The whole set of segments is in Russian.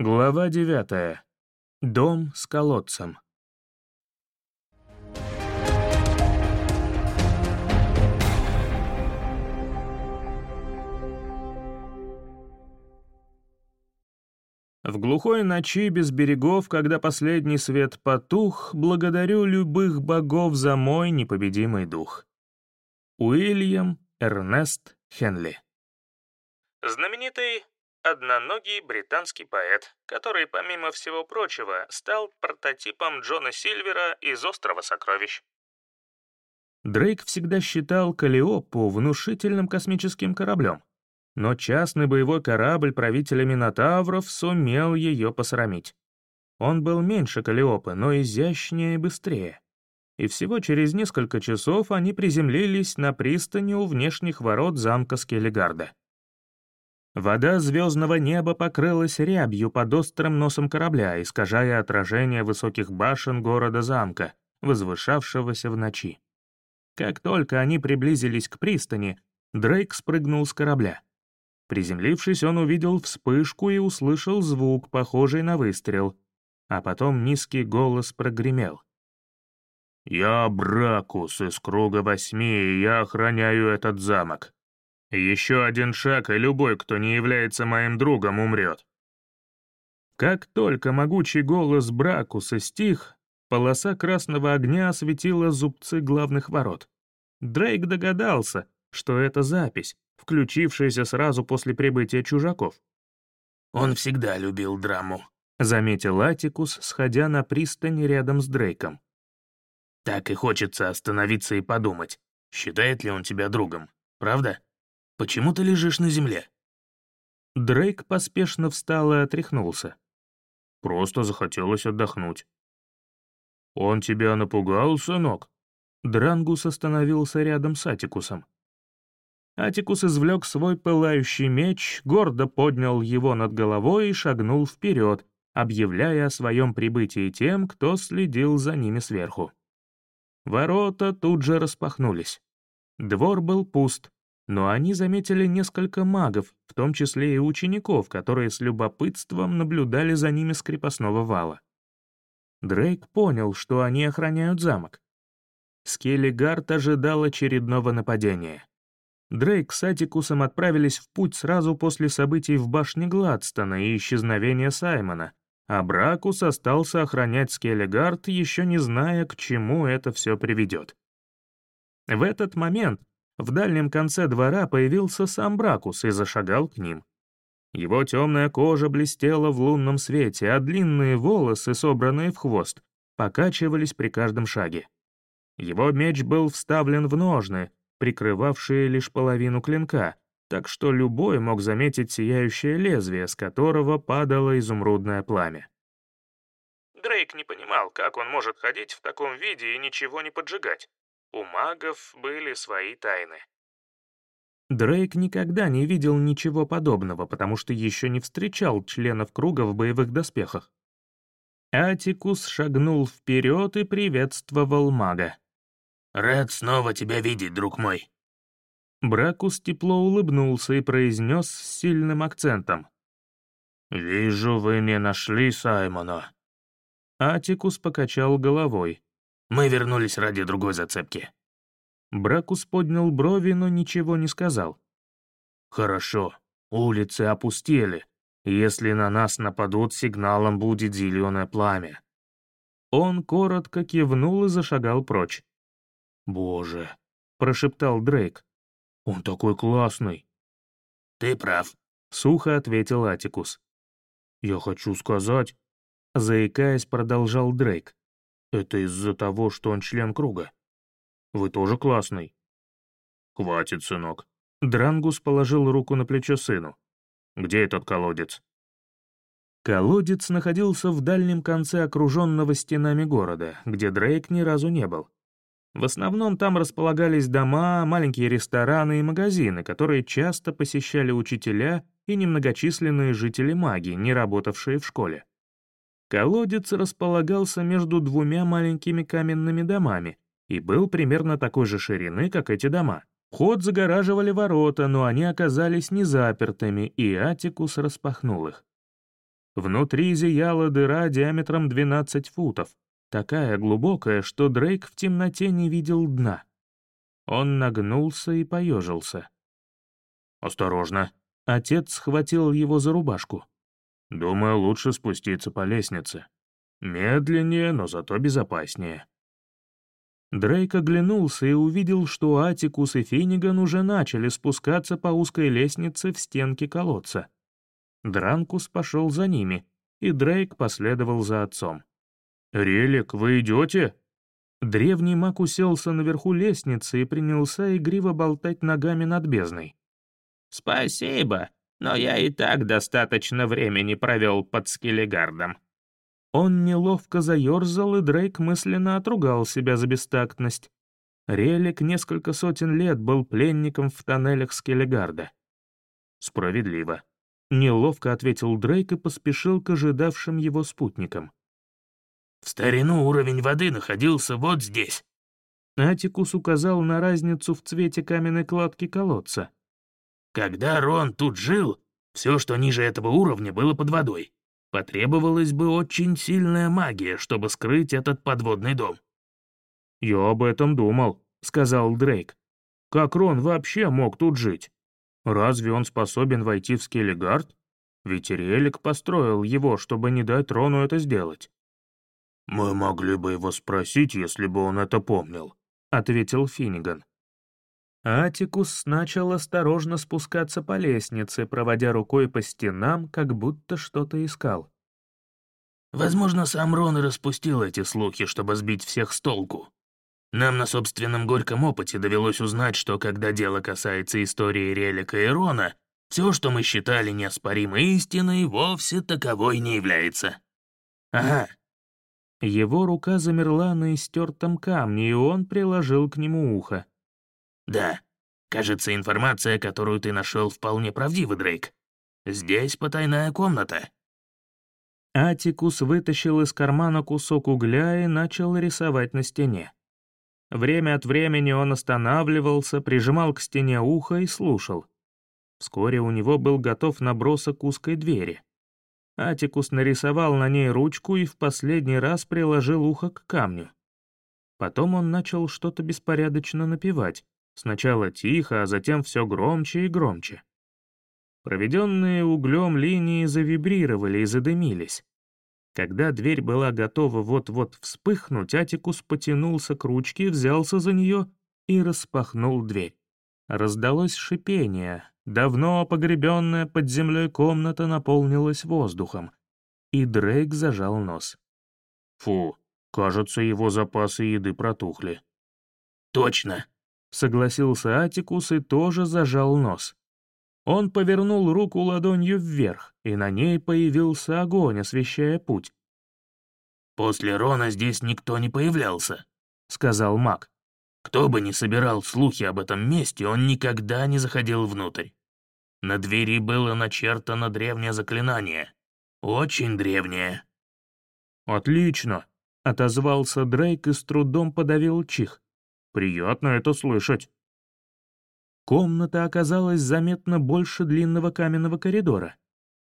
Глава девятая. Дом с колодцем. В глухой ночи без берегов, когда последний свет потух, благодарю любых богов за мой непобедимый дух. Уильям Эрнест Хенли Знаменитый одноногий британский поэт, который, помимо всего прочего, стал прототипом Джона Сильвера из «Острова сокровищ». Дрейк всегда считал Калиопу внушительным космическим кораблем, но частный боевой корабль правителя Минотавров сумел ее посрамить. Он был меньше Калиопы, но изящнее и быстрее. И всего через несколько часов они приземлились на пристани у внешних ворот замка Скеллигарда. Вода звездного неба покрылась рябью под острым носом корабля, искажая отражение высоких башен города-замка, возвышавшегося в ночи. Как только они приблизились к пристани, Дрейк спрыгнул с корабля. Приземлившись, он увидел вспышку и услышал звук, похожий на выстрел, а потом низкий голос прогремел. «Я Бракус из круга восьми, и я охраняю этот замок. Еще один шаг, и любой, кто не является моим другом, умрет. Как только могучий голос Бракуса стих, полоса красного огня осветила зубцы главных ворот. Дрейк догадался, что это запись, включившаяся сразу после прибытия чужаков. «Он всегда любил драму», — заметил Атикус, сходя на пристань рядом с Дрейком. «Так и хочется остановиться и подумать, считает ли он тебя другом, правда?» Почему ты лежишь на земле?» Дрейк поспешно встал и отряхнулся. «Просто захотелось отдохнуть». «Он тебя напугал, сынок?» Дрангус остановился рядом с Атикусом. Атикус извлек свой пылающий меч, гордо поднял его над головой и шагнул вперед, объявляя о своем прибытии тем, кто следил за ними сверху. Ворота тут же распахнулись. Двор был пуст, но они заметили несколько магов, в том числе и учеников, которые с любопытством наблюдали за ними с крепостного вала. Дрейк понял, что они охраняют замок. Скеллигард ожидал очередного нападения. Дрейк с Атикусом отправились в путь сразу после событий в башне Гладстона и исчезновения Саймона, а Бракус остался охранять Скеллигард, еще не зная, к чему это все приведет. В этот момент в дальнем конце двора появился сам Бракус и зашагал к ним. Его темная кожа блестела в лунном свете, а длинные волосы, собранные в хвост, покачивались при каждом шаге. Его меч был вставлен в ножны, прикрывавшие лишь половину клинка, так что любой мог заметить сияющее лезвие, с которого падало изумрудное пламя. Дрейк не понимал, как он может ходить в таком виде и ничего не поджигать. У магов были свои тайны. Дрейк никогда не видел ничего подобного, потому что еще не встречал членов круга в боевых доспехах. Атикус шагнул вперед и приветствовал мага. «Рад снова тебя видеть, друг мой». Бракус тепло улыбнулся и произнес с сильным акцентом. «Вижу, вы не нашли Саймона». Атикус покачал головой. Мы вернулись ради другой зацепки». Бракус поднял брови, но ничего не сказал. «Хорошо, улицы опустели. Если на нас нападут, сигналом будет зеленое пламя». Он коротко кивнул и зашагал прочь. «Боже», — прошептал Дрейк, — «он такой классный». «Ты прав», — сухо ответил Атикус. «Я хочу сказать», — заикаясь, продолжал Дрейк. Это из-за того, что он член круга. Вы тоже классный. Хватит, сынок. Дрангус положил руку на плечо сыну. Где этот колодец? Колодец находился в дальнем конце окруженного стенами города, где Дрейк ни разу не был. В основном там располагались дома, маленькие рестораны и магазины, которые часто посещали учителя и немногочисленные жители маги, не работавшие в школе. Колодец располагался между двумя маленькими каменными домами и был примерно такой же ширины, как эти дома. Ход загораживали ворота, но они оказались незапертыми, и Атикус распахнул их. Внутри зияла дыра диаметром 12 футов, такая глубокая, что Дрейк в темноте не видел дна. Он нагнулся и поежился. «Осторожно!» Отец схватил его за рубашку. «Думаю, лучше спуститься по лестнице. Медленнее, но зато безопаснее». Дрейк оглянулся и увидел, что Атикус и Финниган уже начали спускаться по узкой лестнице в стенке колодца. Дранкус пошел за ними, и Дрейк последовал за отцом. «Релик, вы идете?» Древний маг уселся наверху лестницы и принялся игриво болтать ногами над бездной. «Спасибо, но я и так достаточно времени провел под Скеллигардом». Он неловко заерзал, и Дрейк мысленно отругал себя за бестактность. Релик несколько сотен лет был пленником в тоннелях Скеллигарда. «Справедливо», — неловко ответил Дрейк и поспешил к ожидавшим его спутникам. В старину уровень воды находился вот здесь». Атикус указал на разницу в цвете каменной кладки колодца. «Когда Рон тут жил, все, что ниже этого уровня, было под водой. Потребовалась бы очень сильная магия, чтобы скрыть этот подводный дом». «Я об этом думал», — сказал Дрейк. «Как Рон вообще мог тут жить? Разве он способен войти в Скеллигард? Ведь Релик построил его, чтобы не дать Рону это сделать». «Мы могли бы его спросить, если бы он это помнил», — ответил Финниган. Атикус начал осторожно спускаться по лестнице, проводя рукой по стенам, как будто что-то искал. «Возможно, сам Рон и распустил эти слухи, чтобы сбить всех с толку. Нам на собственном горьком опыте довелось узнать, что когда дело касается истории Релика и Рона, все, что мы считали неоспоримой истиной, вовсе таковой не является. Ага, его рука замерла на истертом камне, и он приложил к нему ухо. «Да, кажется, информация, которую ты нашел, вполне правдива, Дрейк. Здесь потайная комната». Атикус вытащил из кармана кусок угля и начал рисовать на стене. Время от времени он останавливался, прижимал к стене ухо и слушал. Вскоре у него был готов набросок узкой двери. Атикус нарисовал на ней ручку и в последний раз приложил ухо к камню. Потом он начал что-то беспорядочно напевать, сначала тихо, а затем все громче и громче. Проведенные углем линии завибрировали и задымились. Когда дверь была готова вот-вот вспыхнуть, Атикус потянулся к ручке, взялся за нее и распахнул дверь. Раздалось шипение, Давно погребенная под землей комната наполнилась воздухом, и Дрейк зажал нос. «Фу, кажется, его запасы еды протухли». «Точно», — согласился Атикус и тоже зажал нос. Он повернул руку ладонью вверх, и на ней появился огонь, освещая путь. «После Рона здесь никто не появлялся», — сказал маг. «Кто бы ни собирал слухи об этом месте, он никогда не заходил внутрь. На двери было начертано древнее заклинание. Очень древнее. «Отлично», — отозвался Дрейк и с трудом подавил чих. «Приятно это слышать». Комната оказалась заметно больше длинного каменного коридора.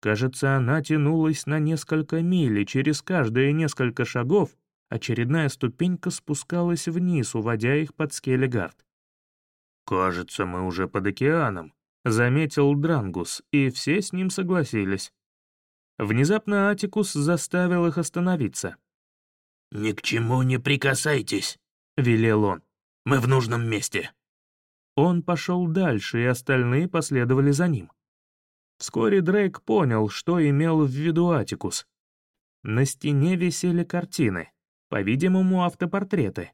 Кажется, она тянулась на несколько миль, и через каждые несколько шагов очередная ступенька спускалась вниз, уводя их под Скеллигард. «Кажется, мы уже под океаном», заметил Дрангус, и все с ним согласились. Внезапно Атикус заставил их остановиться. «Ни к чему не прикасайтесь», — велел он. «Мы в нужном месте». Он пошел дальше, и остальные последовали за ним. Вскоре Дрейк понял, что имел в виду Атикус. На стене висели картины, по-видимому, автопортреты.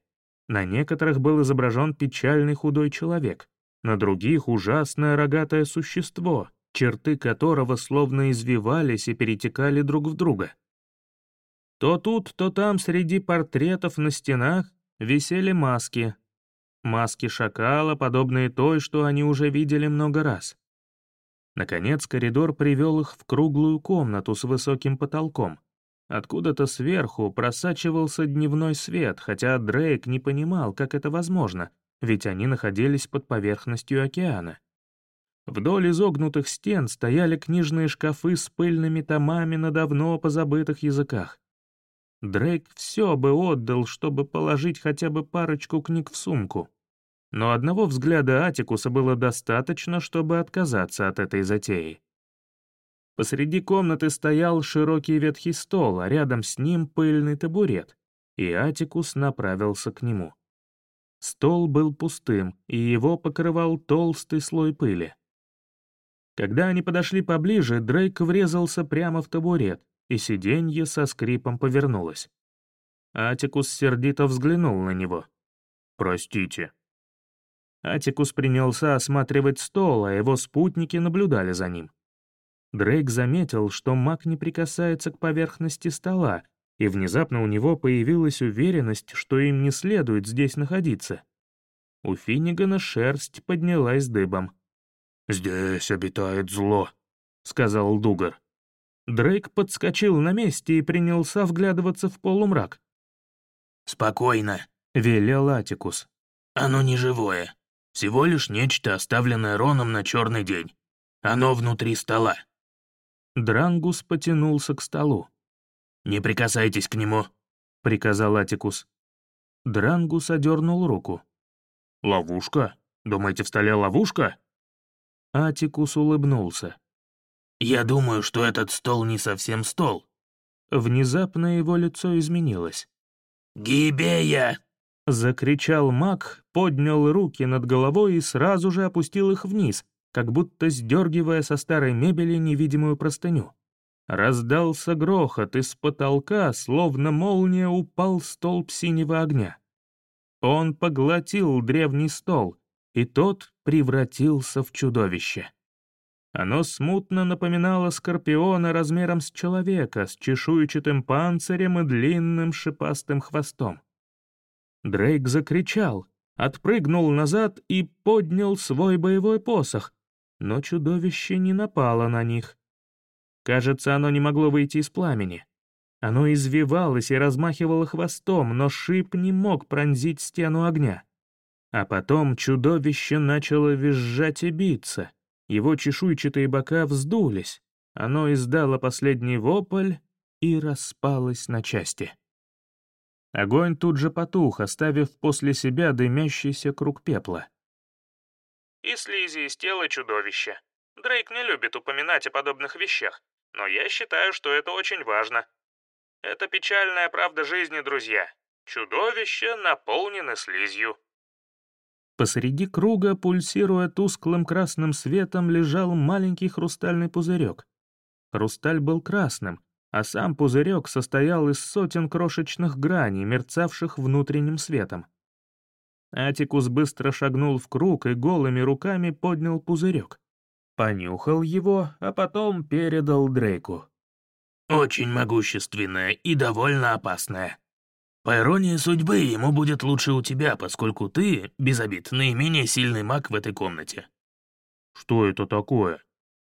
На некоторых был изображен печальный худой человек, на других — ужасное рогатое существо, черты которого словно извивались и перетекали друг в друга. То тут, то там среди портретов на стенах висели маски. Маски шакала, подобные той, что они уже видели много раз. Наконец коридор привел их в круглую комнату с высоким потолком. Откуда-то сверху просачивался дневной свет, хотя Дрейк не понимал, как это возможно — ведь они находились под поверхностью океана. Вдоль изогнутых стен стояли книжные шкафы с пыльными томами на давно позабытых языках. Дрейк все бы отдал, чтобы положить хотя бы парочку книг в сумку. Но одного взгляда Атикуса было достаточно, чтобы отказаться от этой затеи. Посреди комнаты стоял широкий ветхий стол, а рядом с ним пыльный табурет, и Атикус направился к нему. Стол был пустым, и его покрывал толстый слой пыли. Когда они подошли поближе, Дрейк врезался прямо в табурет, и сиденье со скрипом повернулось. Атикус сердито взглянул на него. «Простите». Атикус принялся осматривать стол, а его спутники наблюдали за ним. Дрейк заметил, что маг не прикасается к поверхности стола, и внезапно у него появилась уверенность, что им не следует здесь находиться. У Финнигана шерсть поднялась дыбом. «Здесь обитает зло», — сказал Дугар. Дрейк подскочил на месте и принялся вглядываться в полумрак. «Спокойно», — велел Атикус. «Оно не живое. Всего лишь нечто, оставленное Роном на черный день. Оно внутри стола». Дрангус потянулся к столу. «Не прикасайтесь к нему», — приказал Атикус. Дрангус одернул руку. «Ловушка? Думаете, в столе ловушка?» Атикус улыбнулся. «Я думаю, что этот стол не совсем стол». Внезапно его лицо изменилось. «Гибея!» — закричал маг, поднял руки над головой и сразу же опустил их вниз, как будто сдергивая со старой мебели невидимую простыню. Раздался грохот, из потолка, словно молния, упал столб синего огня. Он поглотил древний стол, и тот превратился в чудовище. Оно смутно напоминало скорпиона размером с человека, с чешуйчатым панцирем и длинным шипастым хвостом. Дрейк закричал, отпрыгнул назад и поднял свой боевой посох, но чудовище не напало на них. Кажется, оно не могло выйти из пламени. Оно извивалось и размахивало хвостом, но шип не мог пронзить стену огня. А потом чудовище начало визжать и биться — его чешуйчатые бока вздулись, оно издало последний вопль и распалось на части. Огонь тут же потух, оставив после себя дымящийся круг пепла. «И слизи из тела чудовища. Дрейк не любит упоминать о подобных вещах, но я считаю, что это очень важно. Это печальная правда жизни, друзья. Чудовища наполнены слизью». Посреди круга, пульсируя тусклым красным светом, лежал маленький хрустальный пузырек. Хрусталь был красным, а сам пузырек состоял из сотен крошечных граней, мерцавших внутренним светом. Атикус быстро шагнул в круг и голыми руками поднял пузырек. Понюхал его, а потом передал Дрейку. «Очень могущественное и довольно опасное», по иронии судьбы, ему будет лучше у тебя, поскольку ты, без обид, наименее сильный маг в этой комнате». «Что это такое?»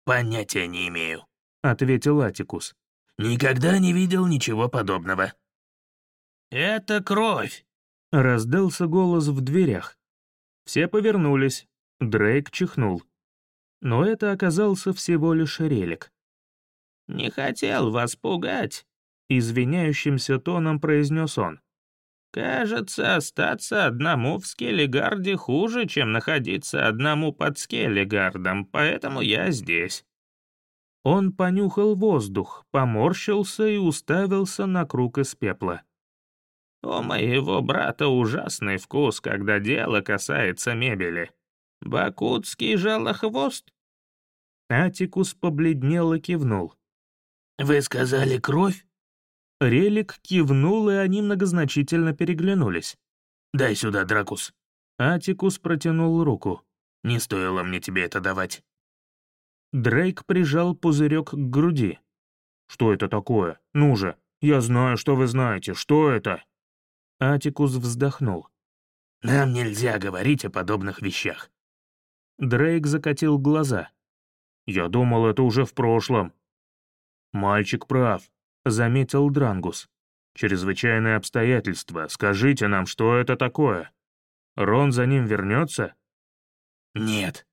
«Понятия не имею», — ответил Атикус. «Никогда не видел ничего подобного». «Это кровь», — раздался голос в дверях. Все повернулись. Дрейк чихнул. Но это оказался всего лишь релик. «Не хотел вас пугать», Извиняющимся тоном произнес он. «Кажется, остаться одному в Скеллигарде хуже, чем находиться одному под Скеллигардом, поэтому я здесь». Он понюхал воздух, поморщился и уставился на круг из пепла. «У моего брата ужасный вкус, когда дело касается мебели. Бакутский жалохвост?» Атикус побледнел и кивнул. «Вы сказали кровь?» Релик кивнул, и они многозначительно переглянулись. «Дай сюда, Дракус». Атикус протянул руку. «Не стоило мне тебе это давать». Дрейк прижал пузырек к груди. «Что это такое? Ну же, я знаю, что вы знаете. Что это?» Атикус вздохнул. «Нам нельзя говорить о подобных вещах». Дрейк закатил глаза. «Я думал, это уже в прошлом». «Мальчик прав. — заметил Дрангус. «Чрезвычайные обстоятельства. Скажите нам, что это такое? Рон за ним вернется?» «Нет».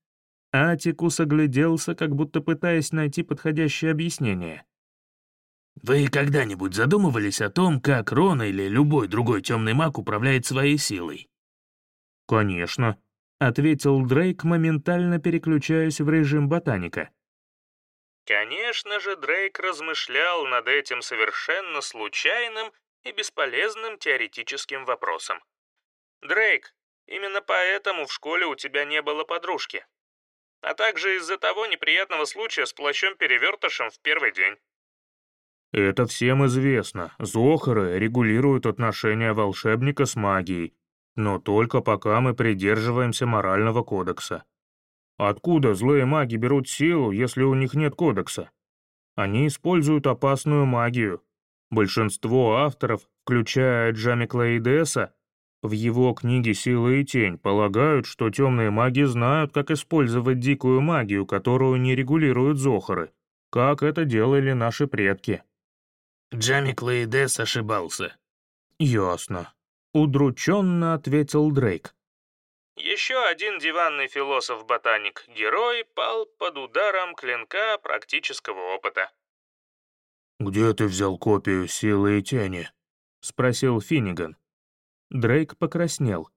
Атикус огляделся, как будто пытаясь найти подходящее объяснение. «Вы когда-нибудь задумывались о том, как Рон или любой другой темный маг управляет своей силой?» «Конечно», — ответил Дрейк, моментально переключаясь в режим ботаника. Конечно же, Дрейк размышлял над этим совершенно случайным и бесполезным теоретическим вопросом. «Дрейк, именно поэтому в школе у тебя не было подружки а также из-за того неприятного случая с плащом-перевертышем в первый день. Это всем известно. Зохары регулируют отношения волшебника с магией, но только пока мы придерживаемся морального кодекса. Откуда злые маги берут силу, если у них нет кодекса? Они используют опасную магию. Большинство авторов, включая Джами Клаидеса, в его книге «Сила и тень» полагают, что темные маги знают, как использовать дикую магию, которую не регулируют зохары, как это делали наши предки. Джами Клейдес ошибался. «Ясно», — удрученно ответил Дрейк. Еще один диванный философ-ботаник, герой, пал под ударом клинка практического опыта. «Где ты взял копию «Силы и тени»?» — спросил Финниган. Дрейк покраснел.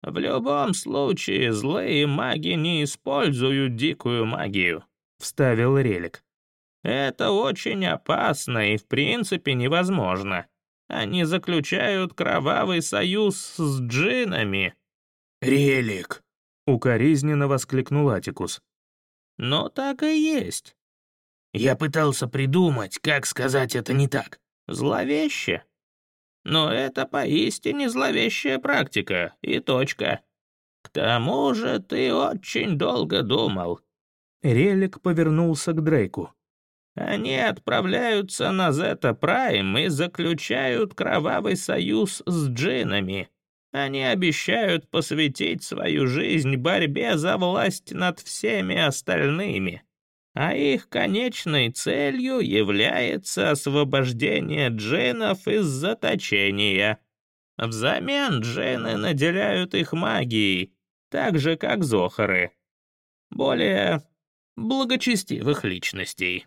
«В любом случае, злые маги не используют дикую магию», — вставил Релик. «Это очень опасно и в принципе невозможно. Они заключают кровавый союз с джинами». «Релик!» — укоризненно воскликнул Атикус. «Но так и есть». «Я пытался придумать, как сказать это не так». «Зловеще», но это поистине зловещая практика, и точка. К тому же ты очень долго думал». Релик повернулся к Дрейку. «Они отправляются на Зета Прайм и заключают кровавый союз с джинами. Они обещают посвятить свою жизнь борьбе за власть над всеми остальными а их конечной целью является освобождение джинов из заточения. Взамен джины наделяют их магией, так же, как зохары. Более благочестивых личностей.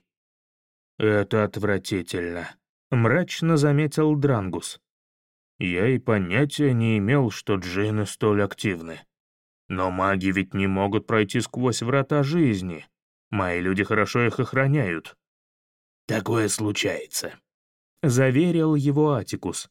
«Это отвратительно», — мрачно заметил Дрангус. «Я и понятия не имел, что джины столь активны. Но маги ведь не могут пройти сквозь врата жизни, Мои люди хорошо их охраняют». «Такое случается», — заверил его Атикус.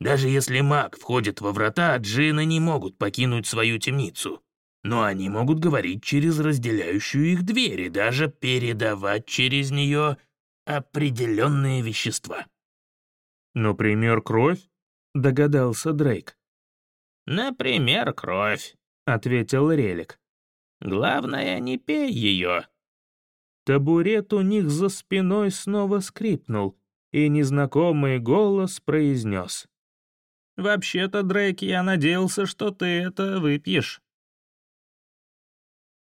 «Даже если маг входит во врата, джины не могут покинуть свою темницу. Но они могут говорить через разделяющую их двери, даже передавать через нее определенные вещества». «Например, кровь?» — догадался Дрейк. «Например, кровь», — ответил Релик. «Главное, не пей ее, Табурет у них за спиной снова скрипнул, и незнакомый голос произнес. «Вообще-то, Дрейк, я надеялся, что ты это выпьешь».